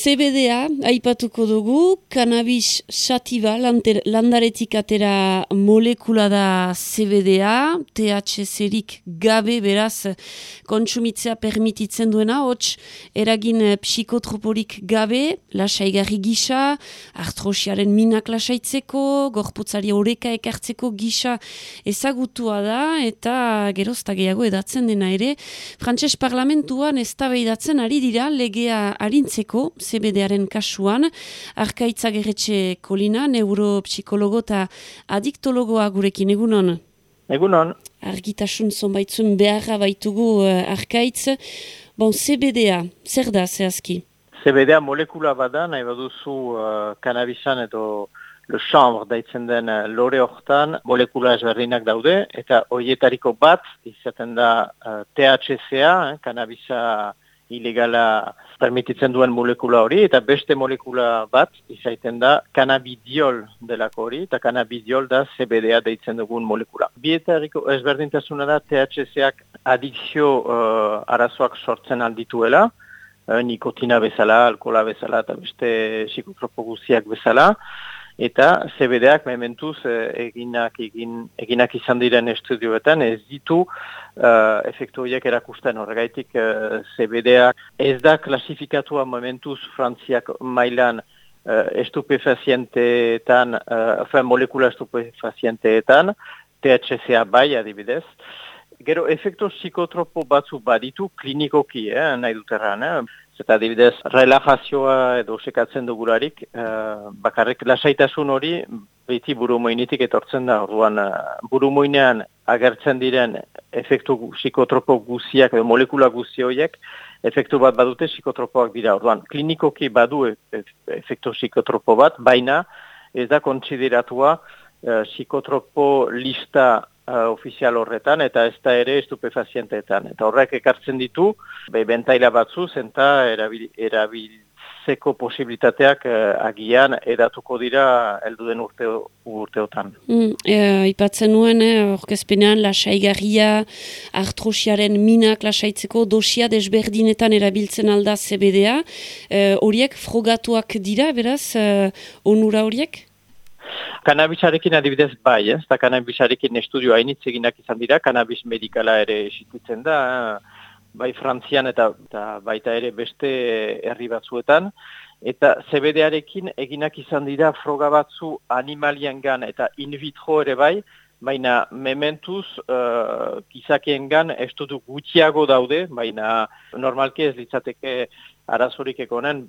CBDA, aipatuko dugu, cannabis sativa, landaretik atera molekula da CBDA, THC-rik gabe beraz kontsumitzea permititzen duena, hots eragin psikotropolik gabe, lasaigarri gisa, artrosiaren minak lasaitzeko, gorputzari horeka ekartzeko gisa ezagutua da, eta gerozta gehiago edatzen dena ere, frantses parlamentuan ez ari dira legea harintzeko, CBDaren kasuan, arkaitza gerretxe kolina, neuropsikologo eta adiktologoa gurekin, egunon? Egunon. Argitasun zonbaitzun beharra baitugu uh, arkaitz. Bon, CBDA, zer da, zehazki? CBDA molekula bada, nahi baduzu uh, kanabisan edo le chambre daitzen den uh, lore hortan molekula ezberdinak daude, eta hoietariko bat, izaten da uh, THCA, eh, kanabisa ilegala permititzen duen molekula hori, eta beste molekula bat izaiten da kanabidiol delako hori, eta kanabidiol da CBDA deitzen dugun molekula. Bieta eriko ezberdintasuna da THC-ak adikzio uh, arazoak sortzen aldituela, uh, nikotina bezala, alkola bezala, eta beste psikotropo bezala, eta CBDak mementuz eh, eginak, egin, eginak izan diren estudioetan ez ditu uh, efektu horiek erakusten horregaitik uh, CBDak ez da klasifikatua mementuz frantziak mailan uh, estupefazienteetan, uh, molekula estupefazienteetan, THCA bai adibidez, Gero, efektu psikotropo batzu baditu klinikoki, eh, nahi dut erran, eh? Eta adibidez, relajazioa edo sekatzen dugularik, uh, bakarrik lasaitasun hori beti buru moinitik etortzen da. Orduan, uh, buru moinean agertzen diren efektu psikotropo guziak edo molekula guzi horiek, efektu bat badute psikotropoak dira. Orduan, klinikoki badu e, e, efektu psikotropo bat, baina ez da kontsideratua uh, psikotropo lista uh, ofizial horretan eta ez da ere estupefazienteetan. Eta horrek ekartzen ditu, be, bentaila batzu zenta erabil, erabiltzeko posibilitateak uh, agian edatuko dira elduden urte, urteotan. Mm, e, ipatzen nuen, eh, orkezpenean, lasaigarria, artrosiaren minak lasaitzeko dosia desberdinetan erabiltzen alda CBDA. Horiek frogatuak dira, beraz, onura horiek? Kanabisarekin adibidez bai, ez? Da kanabisarekin estudio hainitz eginak izan dira, kanabis medikala ere esitutzen da, bai Frantzian eta, eta baita ere beste herri batzuetan, eta CBD-arekin eginak izan dira froga batzu animalian gan eta in vitro ere bai, baina mementuz uh, gizakien gan estudu gutxiago daude, baina normalki ez litzateke arazorik ekonen,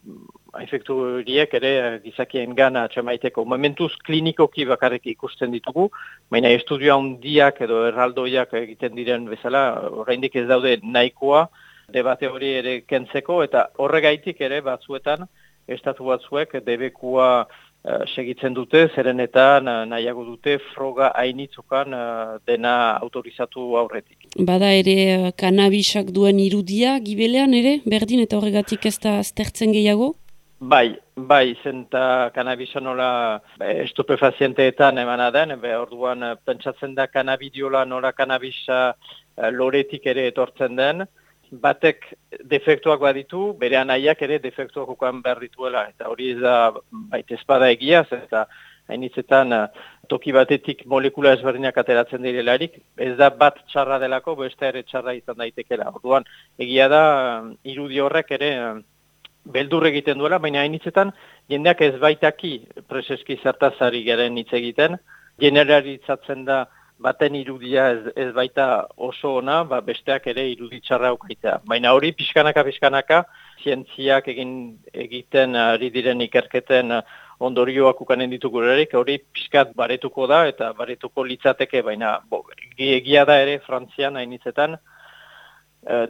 efektu horiek ere gizakien gana txamaiteko. Momentuz klinikoki bakarrik ikusten ditugu, baina estudioa handiak edo erraldoiak egiten diren bezala, oraindik ez daude nahikoa, debate hori ere kentzeko, eta horregaitik ere batzuetan, estatu batzuek debekua uh, segitzen dute, zeren eta nahiago dute froga hainitzukan uh, dena autorizatu aurretik. Bada ere kanabisak duen irudia gibelean ere, berdin eta horregatik ez da aztertzen gehiago? Bai, bai, zenta kanabisa nola estupefazienteetan emana den, be, orduan pentsatzen da kanabidiola nola kanabisa loretik ere etortzen den, batek defektuak baditu, bere anaiak ere defektuak ukan behar dituela. Eta hori ez da baita espada egiaz, eta hainitzetan eh, toki batetik molekula ezberdinak ateratzen direlarik, ez da bat txarra delako, beste ere txarra izan daitekela. Orduan, egia da, irudi horrek ere beldur egiten duela, baina hainitzetan jendeak ez baitaki preseski zertazari garen hitz egiten, generalitzatzen da, baten irudia ez, ez baita oso ona, ba besteak ere iruditxarra aukaitea. Baina hori pixkanaka pixkanaka, zientziak egin egiten ari diren ikerketen ondorioak ukanen ditugu hori pixkat baretuko da eta baretuko litzateke, baina bo, egia da ere Frantzian hainitzetan,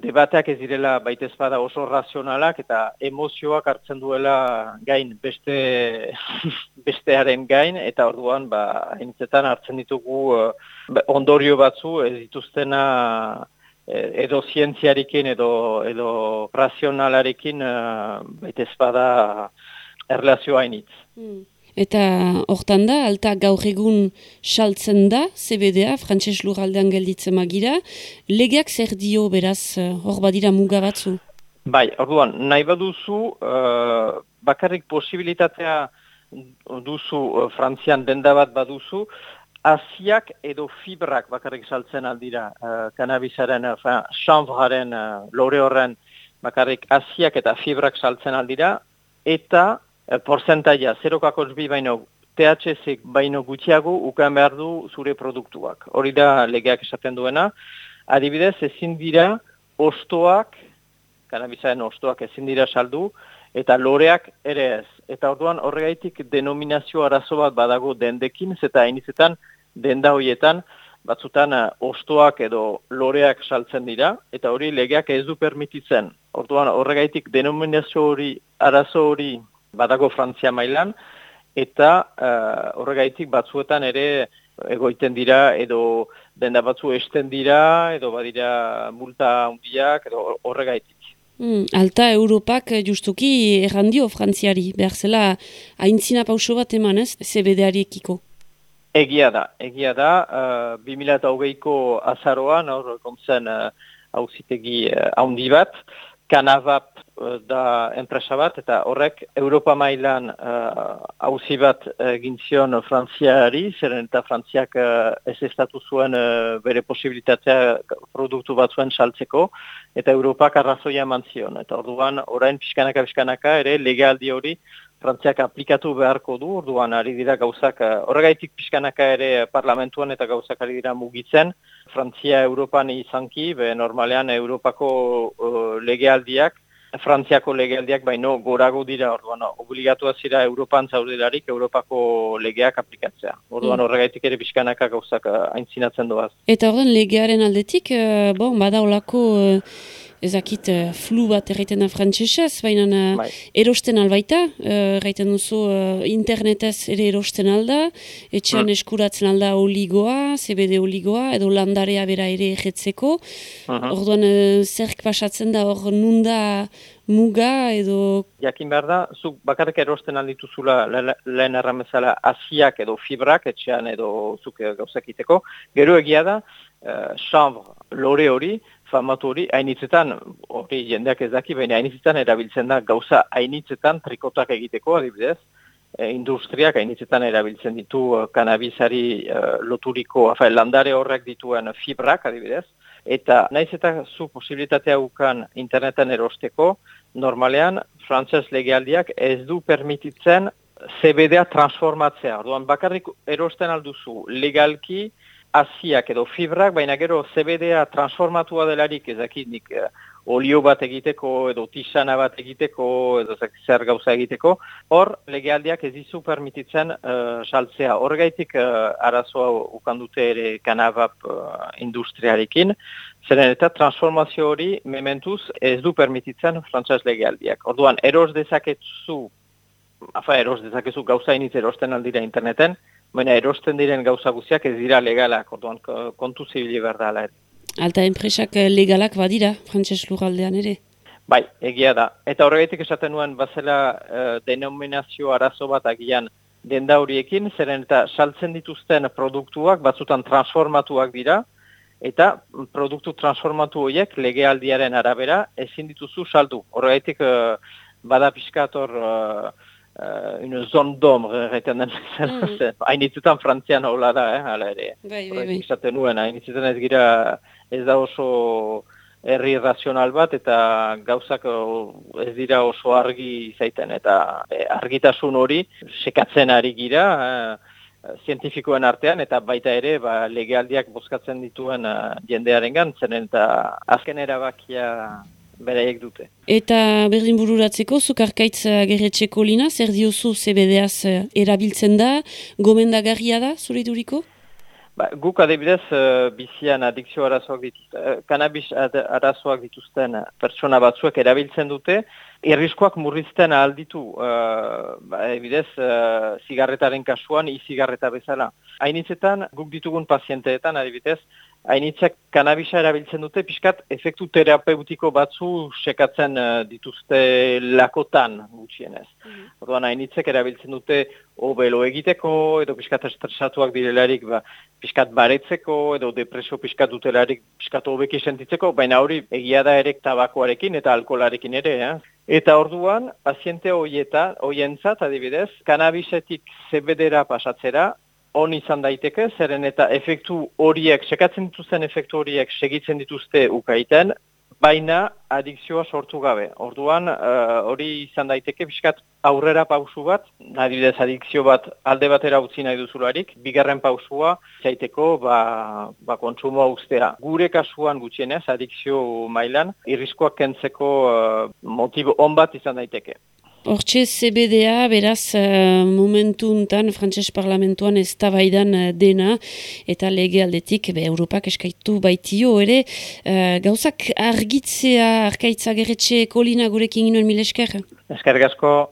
debateak ez direla baita ezpada oso razionalak eta emozioak hartzen duela gain beste bestearen gain eta orduan ba haintzetan hartzen ditugu uh, ondorio batzu ez dituztena uh, edo zientziarekin edo edo razionalarekin uh, baita ezpada erlazioa hainitz. Mm. Eta hortan da, alta gaur egun saltzen da, CBDA, frantses lurraldean gelditzen magira, legeak zer dio beraz, hor badira muga batzu? Bai, orduan, nahi baduzu, uh, bakarrik posibilitatea duzu uh, Frantzian denda bat baduzu, Asiak edo fibrak bakarrik saltzen aldira, uh, kanabizaren, uh, chanvraren, uh, lore horren bakarrik asiak eta fibrak saltzen aldira, eta porzentaia, 0,2 baino THC baino gutxiago ukan behar du zure produktuak. Hori da legeak esaten duena. Adibidez, ezin dira ostoak, kanabizaren ostoak ezin dira saldu, eta loreak ere ez. Eta orduan horregaitik denominazio arazo bat badago dendekin, eta hainizetan denda horietan batzutan uh, ostoak edo loreak saltzen dira, eta hori legeak ez du permititzen. Orduan horregaitik denominazio hori, arazo hori badago Frantzia mailan, eta uh, horregaitik batzuetan ere egoiten dira edo denda batzu esten dira edo badira multa handiak edo horregaitik. Mm, alta Europak justuki errandio Frantziari, behar zela haintzina pauso bat emanez, CBD-ari ekiko. Egia da, egia da, uh, 2008ko azaroan, hor kontzen uh, hauzitegi uh, haundi bat, kanabap uh, da enpresa bat, eta horrek Europa mailan hauzi uh, bat uh, gintzion Frantziari, zeren eta Frantziak uh, ez estatu zuen uh, bere posibilitatea produktu bat zuen saltzeko, eta Europak arrazoia eman zion. Eta orduan, orain pixkanaka-pixkanaka ere legaldi hori Frantziak aplikatu beharko du, orduan ari dira gauzak, eh, horregaitik pixkanaka ere parlamentuan eta gauzak ari dira mugitzen. Frantzia Europan izanki, be normalean Europako uh, legealdiak, Frantziako legealdiak baino gorago dira, orduan obligatu zira Europan zaudelarik Europako legeak aplikatzea. Orduan mm. horregaitik ere pixkanaka gauzak uh, aintzinatzen doaz. Eta orduan legearen aldetik, uh, bon, bada olako ezakit uh, flu bat erraiten da frantzesez, baina uh, erosten albaita, uh, erraiten duzu uh, internetez ere erosten alda, etxean mm. eskuratzen alda oligoa, CBD oligoa, edo landarea bera ere egetzeko. Uh Orduan, uh, zerk pasatzen da hor nunda muga edo... Jakin behar da, zuk bakarrik erosten aldituzula lehen erramezala asiak edo fibrak, etxean edo zuk gauzakiteko. Gero egia da, uh, chambre, lore hori, famatu hori, hainitzetan, hori jendeak ez daki, baina hainitzetan erabiltzen da gauza hainitzetan trikotak egiteko, adibidez, e, industriak hainitzetan erabiltzen ditu uh, kanabizari uh, loturiko, afa, landare horrek dituen fibrak, adibidez, eta naiz eta zu posibilitatea ukan internetan erosteko, normalean, frantzes legealdiak ez du permititzen CBD-a transformatzea. Orduan, bakarrik erosten alduzu legalki, asiak edo fibrak, baina gero CBD-a transformatua delarik ezakinik uh, olio bat egiteko edo tisana bat egiteko edo zer gauza egiteko, hor legealdiak ez dizu permititzen uh, saltzea. Hor gaitik uh, arazoa ukandute ere kanabap uh, industriarekin, zeren eta transformazio hori mementuz ez du permititzen frantzaz legealdiak. Orduan, eros dezakezu, afa, eros dezakezu gauza iniz erosten aldira interneten, baina erosten diren gauza guztiak ez dira legalak, orduan kontu zibili behar da Alta enpresak eh, legalak badira, frantses lugaldean ere? Bai, egia da. Eta horregatik esaten nuen, bazela uh, denominazio arazo bat agian denda horiekin, zeren eta saltzen dituzten produktuak batzutan transformatuak dira, eta produktu transformatu horiek legealdiaren arabera ezin dituzu saldu. Horregatik uh, bada piskator... Uh, uh, une zone d'ombre, reiten den mm. hainitzutan frantzian hola da, eh, hala ere. Bai, bai, bai. Izaten nuen, hainitzutan ez gira ez da oso herri razional bat eta gauzak ez dira oso argi zaiten eta e, argitasun hori sekatzen ari gira e, zientifikoen artean eta baita ere ba, legealdiak bozkatzen dituen uh, jendearen gantzen eta azken erabakia beraiek dute. Eta berdin bururatzeko, zukarkaitz gerretxeko lina, zer diozu CBDaz eh, erabiltzen da, gomendagarria da, zure duriko? Ba, guk adibidez, uh, bizian adikzio arazoak dituzten, uh, kanabis arazoak dituzten pertsona batzuek erabiltzen dute, Erriskoak murrizten alditu, uh, ba, ebidez, uh, zigarretaren kasuan, i-zigarreta bezala. Hainitzetan, guk ditugun pazienteetan, adibidez, hainitzak kanabisa erabiltzen dute, pixkat efektu terapeutiko batzu sekatzen uh, dituzte lakotan gutxienez. Mm -hmm. hainitzek erabiltzen dute obelo egiteko, edo pixkat estresatuak direlarik ba, pixkat baretzeko, edo depresio pixkat dutelarik pixkat hobeki sentitzeko, baina hori egia da erek tabakoarekin eta alkolarekin ere. Eh? Eta orduan, paziente hoieta, hoientzat adibidez, kanabisetik zebedera pasatzera, on izan daiteke, zeren eta efektu horiek, sekatzen dituzten efektu horiek segitzen dituzte ukaiten, baina adikzioa sortu gabe. Orduan, eh, hori izan daiteke, biskat aurrera pausu bat, adibidez adikzio bat alde batera utzi nahi duzularik, bigarren pausua, zaiteko, ba, ba kontsumoa ustea. Gure kasuan gutxienez, adikzio mailan, irriskoak kentzeko uh, motibo on bat izan daiteke. Hortxe CBDA, beraz, uh, momentu untan, frantses parlamentuan ez uh, dena, eta lege aldetik, be, Europak eskaitu baitio, ere, uh, gauzak argitzea, arkaitza gerretxe, kolina gurekin ginoen mil esker? Gasko.